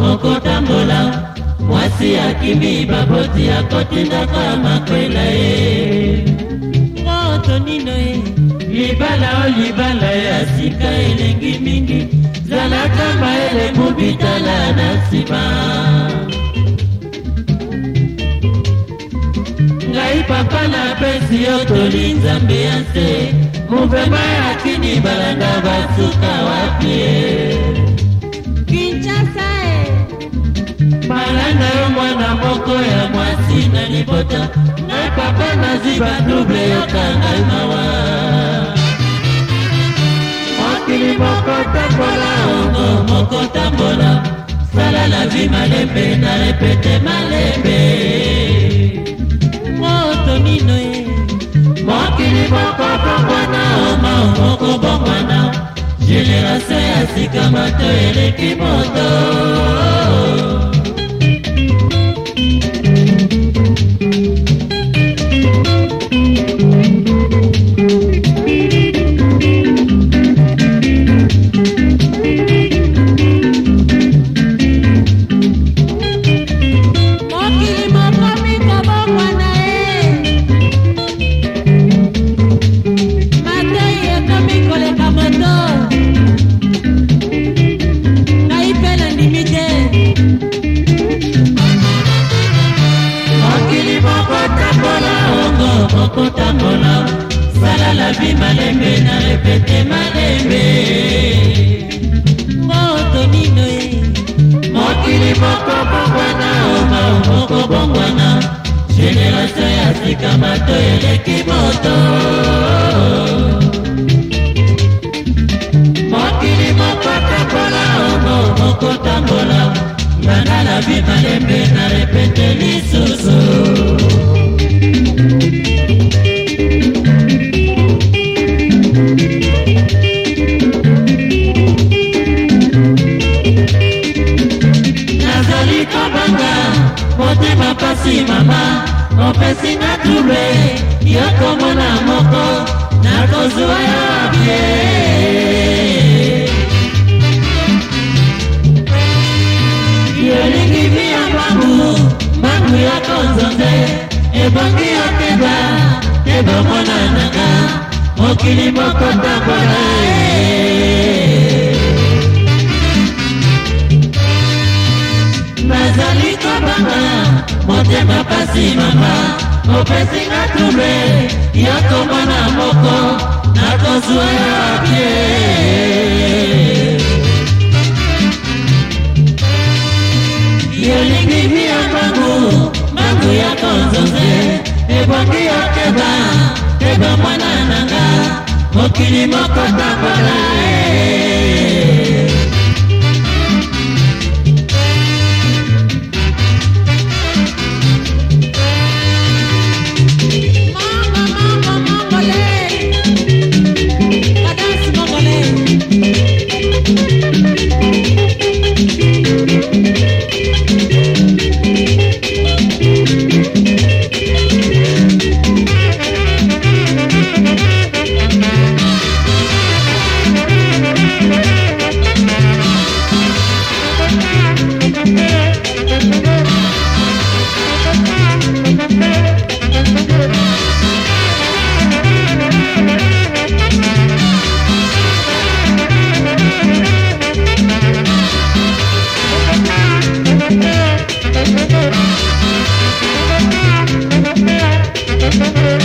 mokotambola mwasi akimi baboti akotindaka makwela ye motonino ye libala o libala ya e, sika elengi mingi zalaka mayele mobitala na nsima ngai papa napesi yo toli nzambe ya nse mopema yakini balanga basuka wapie kota na papa nazwi baduble yokanga mawa mokili moko tambola ongo moko tambola sala la vi malembe na repete malembe moto nino ye mokili moko bongwana omao moko bongwana generation ya sika moto eleki moto motema dembe moto nino ye mokili moko bongwana omau moko bongwana generatio ya sika mato eleki moto mokili moko tambola omau moko tambola ngana na bimalembe na repeteli motema pasi mama opesi na double yo komona moko nakozwa yo bie yolingi vi ya mbangu mbangu yoko nzonze ebongi yokeba ebongonanaka mokili moko tambola mpasi mama opesi nga tuble yako mwana moko nakozwa ya pie yolingi mi ya mbangu mbangu ya konzonze ebwangi ya keba keba mwana nanga mokili moko tambola e Música